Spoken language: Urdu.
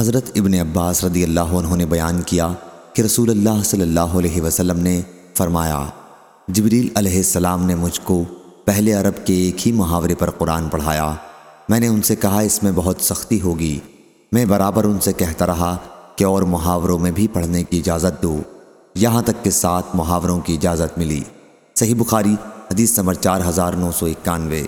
حضرت ابن عباس رضی اللہ عنہ نے بیان کیا کہ رسول اللہ صلی اللہ علیہ وسلم نے فرمایا، جبریل علیہ السلام نے مجھ کو پہلے عرب کے ایک ہی محاورے پر قرآن پڑھایا۔ میں نے ان سے کہا، اس میں بہت سختی ہوگی۔ میں برابر ان سے کہتا رہا کہ اور محاوروں میں بھی پڑھنے کی اجازت دو۔ یہاں تک کہ سات محاوروں کی اجازت ملی۔ صحیح بخاری، حدیث نمبر چار ہزار نو سو اکانوے۔